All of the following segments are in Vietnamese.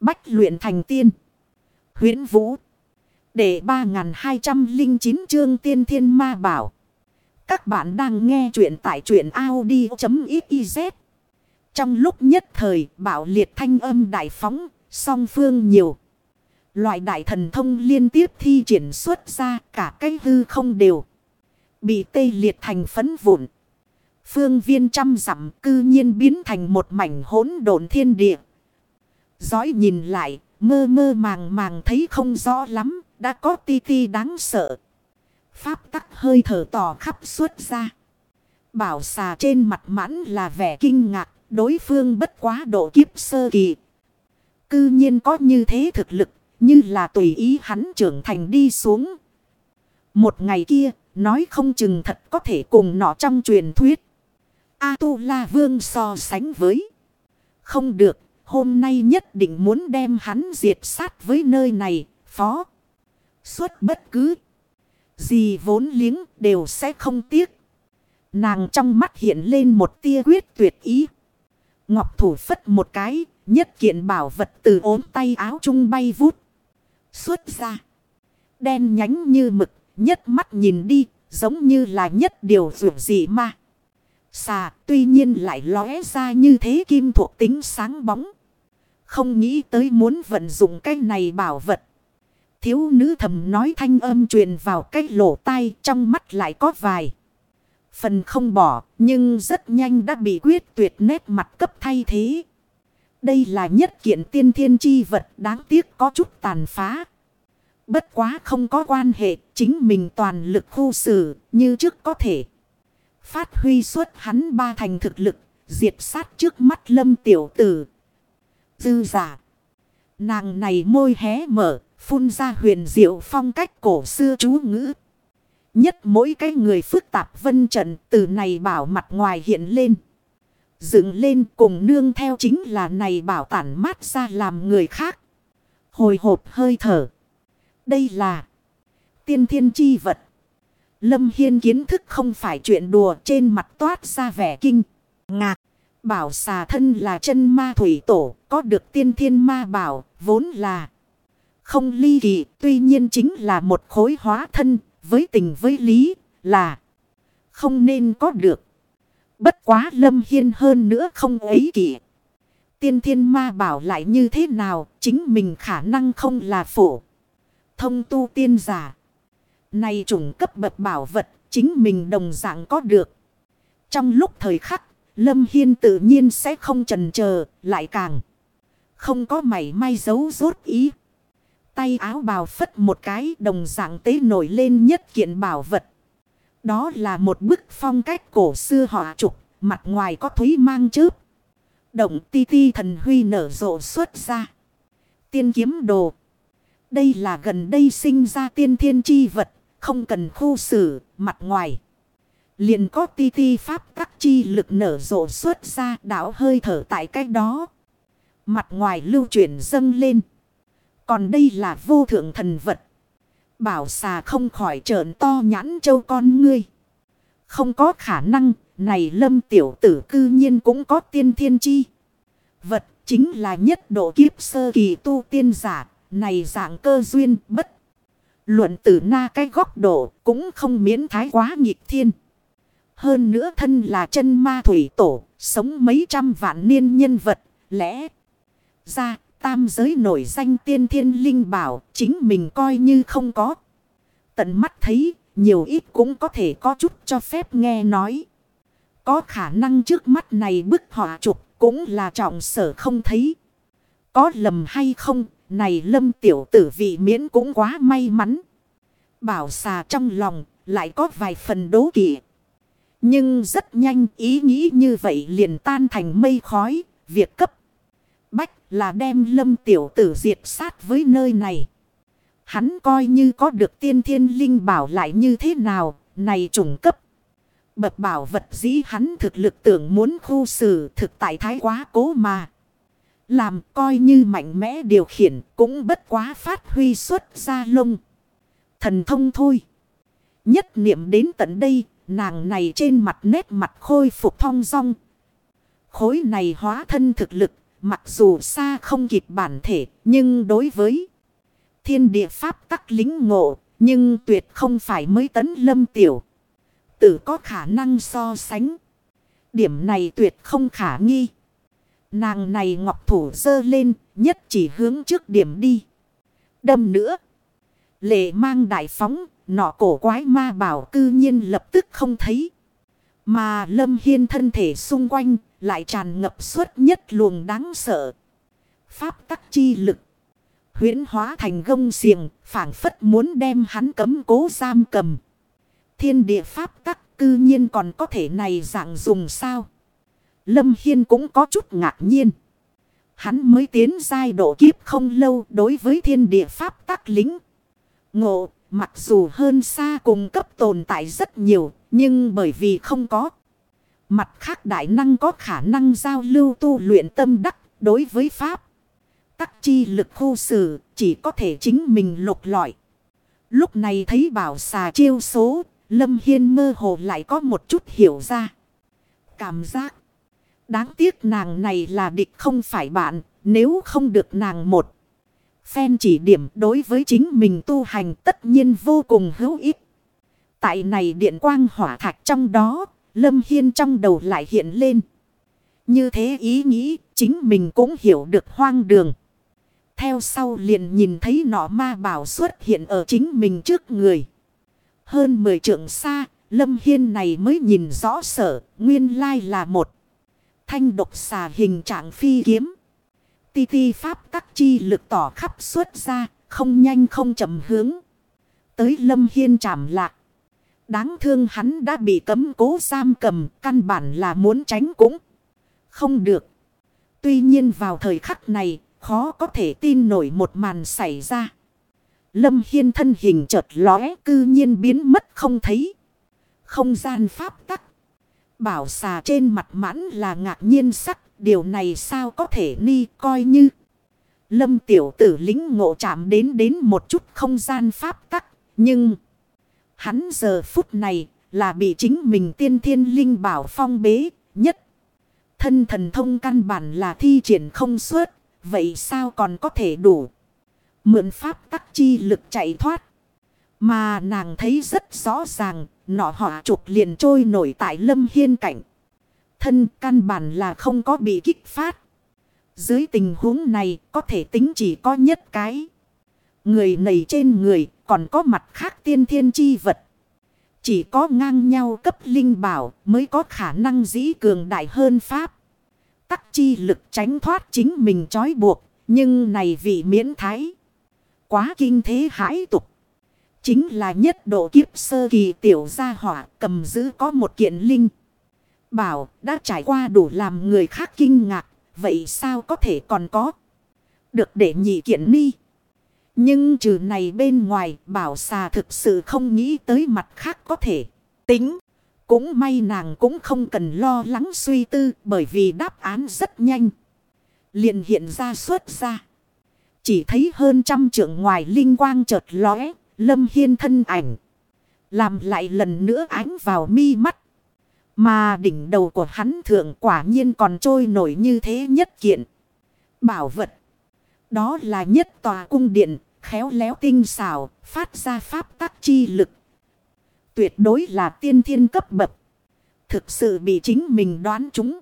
Bách luyện thành tiên. huyễn Vũ. Để 3209 chương tiên thiên ma bảo. Các bạn đang nghe truyện tại truyện Audi.xyz. Trong lúc nhất thời bảo liệt thanh âm đại phóng, song phương nhiều. Loại đại thần thông liên tiếp thi triển xuất ra cả cái hư không đều. Bị tê liệt thành phấn vụn. Phương viên trăm dặm cư nhiên biến thành một mảnh hỗn độn thiên địa. Giói nhìn lại, mơ mơ màng màng thấy không rõ lắm, đã có ti ti đáng sợ. Pháp tắc hơi thở tỏ khắp suốt ra. Bảo xà trên mặt mãn là vẻ kinh ngạc, đối phương bất quá độ kiếp sơ kỳ. Cư nhiên có như thế thực lực, như là tùy ý hắn trưởng thành đi xuống. Một ngày kia, nói không chừng thật có thể cùng nọ trong truyền thuyết. A-tu-la vương so sánh với. Không được, hôm nay nhất định muốn đem hắn diệt sát với nơi này, phó. Suốt bất cứ gì vốn liếng đều sẽ không tiếc. Nàng trong mắt hiện lên một tia quyết tuyệt ý. Ngọc thủ phất một cái, nhất kiện bảo vật từ ốm tay áo trung bay vút. Xuất ra. Đen nhánh như mực, nhất mắt nhìn đi, giống như là nhất điều dù gì mà. Xà tuy nhiên lại lóe ra như thế kim thuộc tính sáng bóng. Không nghĩ tới muốn vận dụng cái này bảo vật. Thiếu nữ thầm nói thanh âm truyền vào cái lỗ tai trong mắt lại có vài. Phần không bỏ nhưng rất nhanh đã bị quyết tuyệt nét mặt cấp thay thế. Đây là nhất kiện tiên thiên chi vật đáng tiếc có chút tàn phá. Bất quá không có quan hệ chính mình toàn lực khu xử như trước có thể. Phát huy suốt hắn ba thành thực lực, diệt sát trước mắt lâm tiểu tử. Dư giả. Nàng này môi hé mở, phun ra huyền diệu phong cách cổ xưa chú ngữ. Nhất mỗi cái người phức tạp vân trận từ này bảo mặt ngoài hiện lên. Dựng lên cùng nương theo chính là này bảo tản mát ra làm người khác. Hồi hộp hơi thở. Đây là tiên thiên chi vật. Lâm Hiên kiến thức không phải chuyện đùa trên mặt toát ra vẻ kinh, ngạc. Bảo xà thân là chân ma thủy tổ, có được tiên thiên ma bảo, vốn là không ly kỳ, tuy nhiên chính là một khối hóa thân, với tình với lý, là không nên có được. Bất quá lâm hiên hơn nữa không ấy kỳ. Tiên thiên ma bảo lại như thế nào, chính mình khả năng không là phổ. Thông tu tiên giả. Này chủng cấp bậc bảo vật, chính mình đồng dạng có được. Trong lúc thời khắc, Lâm Hiên tự nhiên sẽ không trần chờ lại càng. Không có mảy may giấu rốt ý. Tay áo bào phất một cái đồng dạng tế nổi lên nhất kiện bảo vật. Đó là một bức phong cách cổ xưa họ trục, mặt ngoài có thúy mang chớp. Động ti ti thần huy nở rộ xuất ra. Tiên kiếm đồ. Đây là gần đây sinh ra tiên thiên chi vật, không cần khu xử, mặt ngoài. Liền có ti ti pháp các chi lực nở rộ xuất ra đảo hơi thở tại cách đó. Mặt ngoài lưu chuyển dâng lên. Còn đây là vô thượng thần vật. Bảo xà không khỏi trợn to nhãn châu con ngươi. Không có khả năng, này lâm tiểu tử cư nhiên cũng có tiên thiên chi. Vật chính là nhất độ kiếp sơ kỳ tu tiên giả, này dạng cơ duyên bất. Luận tử na cái góc độ cũng không miễn thái quá nghịch thiên. Hơn nữa thân là chân ma thủy tổ, sống mấy trăm vạn niên nhân vật, lẽ ra tam giới nổi danh tiên thiên linh bảo, chính mình coi như không có. Tận mắt thấy, nhiều ít cũng có thể có chút cho phép nghe nói. Có khả năng trước mắt này bức họa trục cũng là trọng sở không thấy. Có lầm hay không, này lâm tiểu tử vị miễn cũng quá may mắn. Bảo xà trong lòng lại có vài phần đố kỵ. Nhưng rất nhanh ý nghĩ như vậy liền tan thành mây khói. Việc cấp bách là đem lâm tiểu tử diệt sát với nơi này. Hắn coi như có được tiên thiên linh bảo lại như thế nào, này trùng cấp. Bậc bảo vật dĩ hắn thực lực tưởng muốn khu xử thực tại thái quá cố mà. Làm coi như mạnh mẽ điều khiển cũng bất quá phát huy xuất ra lông. Thần thông thôi. Nhất niệm đến tận đây, nàng này trên mặt nét mặt khôi phục thong dong. Khối này hóa thân thực lực, mặc dù xa không kịp bản thể, nhưng đối với thiên địa pháp tắc lính ngộ, nhưng tuyệt không phải mới tấn lâm tiểu. Tử có khả năng so sánh. Điểm này tuyệt không khả nghi. Nàng này ngọc thủ dơ lên, nhất chỉ hướng trước điểm đi. Đâm nữa. Lệ mang đại phóng, nọ cổ quái ma bảo cư nhiên lập tức không thấy. Mà lâm hiên thân thể xung quanh lại tràn ngập suốt nhất luồng đáng sợ. Pháp tắc chi lực. huyễn hóa thành gông xiềng, phảng phất muốn đem hắn cấm cố giam cầm. Thiên địa pháp tắc cư nhiên còn có thể này dạng dùng sao. Lâm Hiên cũng có chút ngạc nhiên. Hắn mới tiến giai độ kiếp không lâu đối với thiên địa pháp tắc lính. Ngộ, mặc dù hơn xa cùng cấp tồn tại rất nhiều, nhưng bởi vì không có. Mặt khác đại năng có khả năng giao lưu tu luyện tâm đắc đối với Pháp. Tắc chi lực khu xử chỉ có thể chính mình lục lọi. Lúc này thấy bảo xà chiêu số, Lâm Hiên mơ hồ lại có một chút hiểu ra. Cảm giác. Đáng tiếc nàng này là địch không phải bạn, nếu không được nàng một. Phen chỉ điểm đối với chính mình tu hành tất nhiên vô cùng hữu ích. Tại này điện quang hỏa thạch trong đó, Lâm Hiên trong đầu lại hiện lên. Như thế ý nghĩ, chính mình cũng hiểu được hoang đường. Theo sau liền nhìn thấy nọ ma bảo xuất hiện ở chính mình trước người. Hơn 10 trượng xa, Lâm Hiên này mới nhìn rõ sở, nguyên lai là một. Thanh độc xà hình trạng phi kiếm. Ti ti pháp tắc chi lực tỏ khắp xuất ra, không nhanh không chậm hướng. Tới Lâm Hiên chạm lạc. Đáng thương hắn đã bị cấm cố giam cầm, căn bản là muốn tránh cũng không được. Tuy nhiên vào thời khắc này, khó có thể tin nổi một màn xảy ra. Lâm Hiên thân hình chợt lóe cư nhiên biến mất không thấy. Không gian pháp tắc. Bảo xà trên mặt mãn là ngạc nhiên sắc. Điều này sao có thể ni coi như. Lâm tiểu tử lính ngộ chạm đến đến một chút không gian pháp tắc. Nhưng... Hắn giờ phút này là bị chính mình tiên thiên linh bảo phong bế, nhất. Thân thần thông căn bản là thi triển không suốt. Vậy sao còn có thể đủ? Mượn pháp tắc chi lực chạy thoát. Mà nàng thấy rất rõ ràng. Nọ họ trục liền trôi nổi tại lâm hiên cảnh. Thân căn bản là không có bị kích phát. Dưới tình huống này, có thể tính chỉ có nhất cái. Người này trên người, còn có mặt khác tiên thiên chi vật. Chỉ có ngang nhau cấp linh bảo, mới có khả năng dĩ cường đại hơn Pháp. Tắc chi lực tránh thoát chính mình trói buộc. Nhưng này vị miễn thái. Quá kinh thế hãi tục. Chính là nhất độ kiếp sơ kỳ tiểu gia hỏa cầm giữ có một kiện linh. Bảo đã trải qua đủ làm người khác kinh ngạc. Vậy sao có thể còn có? Được để nhị kiện ni. Nhưng trừ này bên ngoài bảo xà thực sự không nghĩ tới mặt khác có thể tính. Cũng may nàng cũng không cần lo lắng suy tư bởi vì đáp án rất nhanh. liền hiện ra xuất ra. Chỉ thấy hơn trăm trượng ngoài linh quang chợt lóe, lâm hiên thân ảnh. Làm lại lần nữa ánh vào mi mắt. Mà đỉnh đầu của hắn thượng quả nhiên còn trôi nổi như thế nhất kiện. Bảo vật. Đó là nhất tòa cung điện, khéo léo tinh xảo, phát ra pháp tắc chi lực. Tuyệt đối là tiên thiên cấp bậc. Thực sự bị chính mình đoán chúng.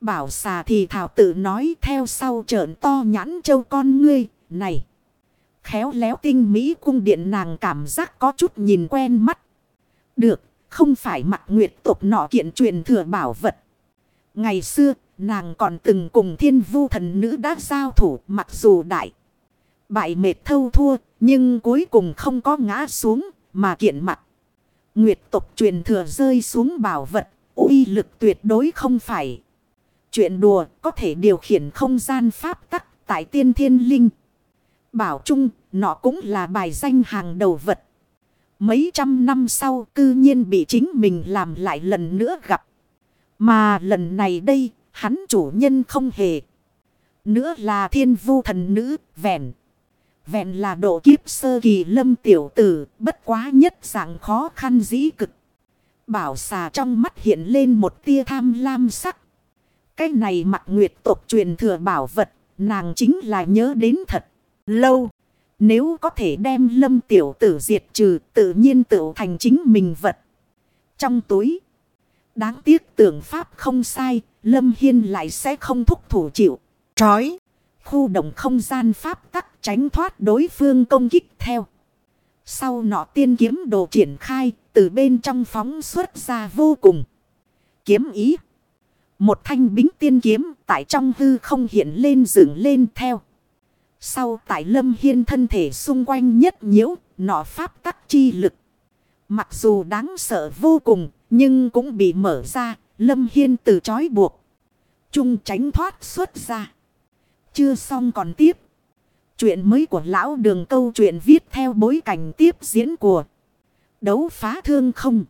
Bảo xà thì thảo tự nói theo sau trợn to nhãn châu con ngươi, này. Khéo léo tinh mỹ cung điện nàng cảm giác có chút nhìn quen mắt. Được, không phải mặt nguyệt Tộc nọ kiện truyền thừa bảo vật. Ngày xưa, nàng còn từng cùng thiên vu thần nữ đã giao thủ mặc dù đại. Bại mệt thâu thua, nhưng cuối cùng không có ngã xuống, mà kiện mặt. Nguyệt Tộc truyền thừa rơi xuống bảo vật, uy lực tuyệt đối không phải. Chuyện đùa có thể điều khiển không gian pháp tắc tại tiên thiên linh. Bảo chung, nó cũng là bài danh hàng đầu vật. Mấy trăm năm sau cư nhiên bị chính mình làm lại lần nữa gặp. Mà lần này đây, hắn chủ nhân không hề. Nữa là thiên vu thần nữ, vẹn. Vẹn là độ kiếp sơ kỳ lâm tiểu tử, bất quá nhất dạng khó khăn dĩ cực. Bảo xà trong mắt hiện lên một tia tham lam sắc. Cái này mặt nguyệt tộc truyền thừa bảo vật, nàng chính là nhớ đến thật lâu. Nếu có thể đem lâm tiểu tử diệt trừ, tự nhiên tự thành chính mình vật. Trong túi. Đáng tiếc tưởng pháp không sai. Lâm Hiên lại sẽ không thúc thủ chịu. Trói. Khu động không gian pháp tắc tránh thoát đối phương công kích theo. Sau nọ tiên kiếm đồ triển khai. Từ bên trong phóng xuất ra vô cùng. Kiếm ý. Một thanh bính tiên kiếm tại trong hư không hiện lên dựng lên theo. Sau tại lâm hiên thân thể xung quanh nhất nhiễu, nọ pháp tắc chi lực. Mặc dù đáng sợ vô cùng, nhưng cũng bị mở ra, lâm hiên từ chói buộc. Trung tránh thoát xuất ra. Chưa xong còn tiếp. Chuyện mới của lão đường câu chuyện viết theo bối cảnh tiếp diễn của đấu phá thương không.